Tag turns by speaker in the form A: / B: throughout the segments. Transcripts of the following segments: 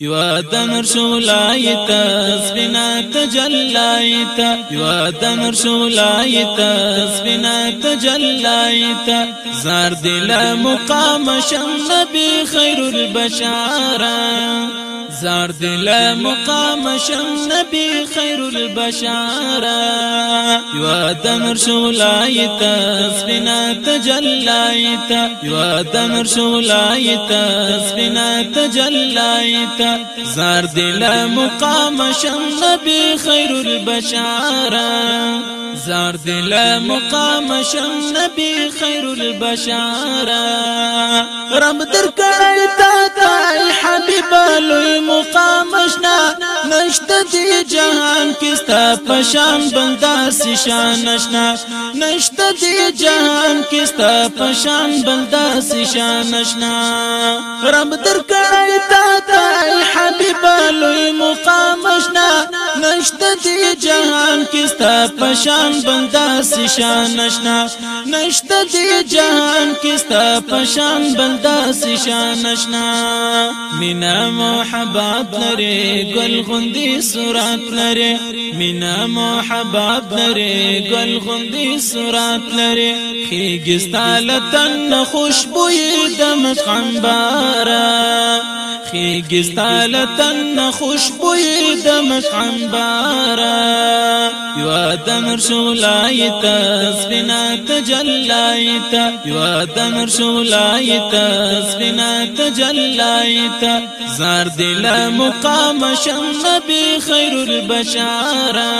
A: یو دمر شولایت سپینا تجلایت یو دمر شولایت سپینا تجلایت زار دل مقام شم خیر البشارة. زار دل مقام شم نبی خیر البشارا یو دمر شولایت سپینا تجلایت یو دمر شولایت سپینا تجلایت زار دل مقام شم نبی خیر البشارا زار دل مقام شم نبی خیر البشارا رب در کړی تا پشان بندا سي شان نشنا. نشته دی جهان کې ستا پشان بندا سي شان نشنا. رب در کړی تا ته حبيب لوی مقام شنا نشته دی جهان کې ستا پشان بندا سي شان نشنا. نشته دی جهان کې ستا پشان بندا سي شان نشنا. مینا محبت لري ګل غوندي صورت لري مینا محبت لري ګل غوندي صورت لري خيګستاله تن خوشبوې د مخم بارا خیگستال تن خوشبوی د مشعم بارا یو دمر شولایت سپینا تجلایت یو دمر شولایت سپینا تجلایت زار دل مقام شم نبی خیر البشارا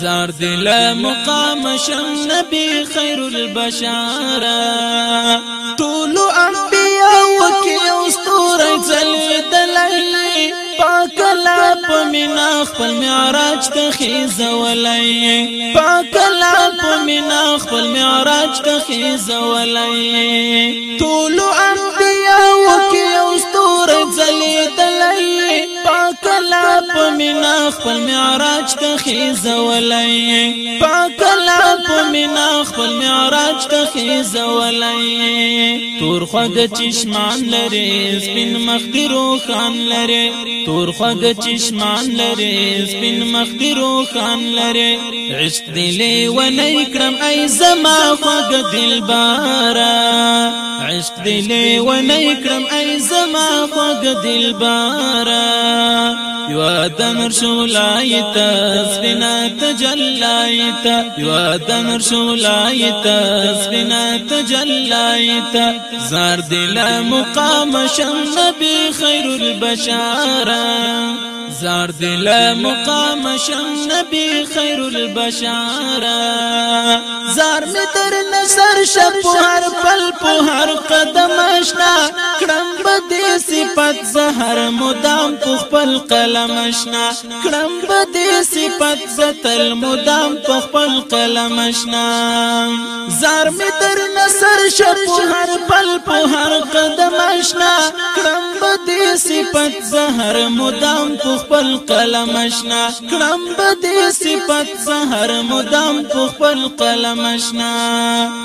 A: زار دل مقام شم نبی خیر البشارا خپل معراج ته خیزولای. پاک لا پمینا خپل معراج ته خیزولای. ټول انبیاء خپل معراج ته خېزولای پاک الله په مینا خپل معراج ته خېزولای تور خد چشمان لري سپین مخدرو خان لري. تور خد چشمان لري سپین مخدرو خان لري. عشق دلې ونې کړم ای زما خوګ دلبارا عشق دی لیونی کرم ای زما خوږ دلبارا. یو دمر شولایت سپینا تجلایت یو دمر شولایت سپینا تجلایت زار دل مقام شم نبی خیر البشارة. زار دل مقام شم نبی خیر البشارة زار می در نظر شپ هر پل په هر قدم اشنا۔ کړم بده صفات زهر مدام په خپل قلم اشنا۔ کړم بده صفات زتل مدام په خپل قلم اشنا۔ زار می در نظر شپ هر پل په هر قدم اشنا. کړم بده صفات زهر مدام په خپل قلم اشنا. کړم بده صفات زهر مدام په خپل قلم اشنا.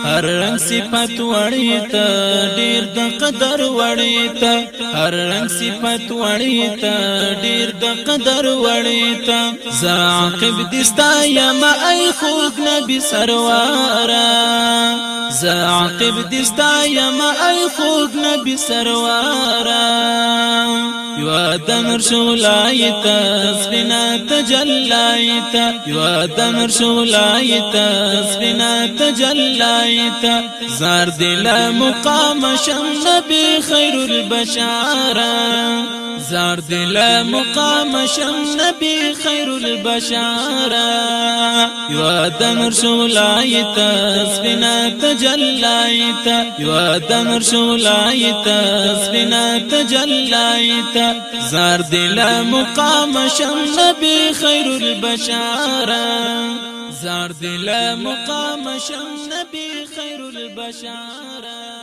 A: هر رنگ صفات وړی ته ډیر د قدر وړی ته. هر رنگ صفات وړی ته ډیر د قدر وړی ته. زعقب دستا یم ای خوږ نبی سروارا زعقب دستا یم ای خوږ نبی سروارا یو دمر شولایت سپینا تجلایت یو دمر شولایت سپینا تجلایت زار دل مقام شم نبی خیر البشارة زار دل مقام شم نبی خیر البشارة یو دمر شولایت سپینا تجلایت یو دمر شولایت سپینا تجلایت زار دل مقام شم نبی خیر البشارة زار دل مقام شم نبی خیر البشارة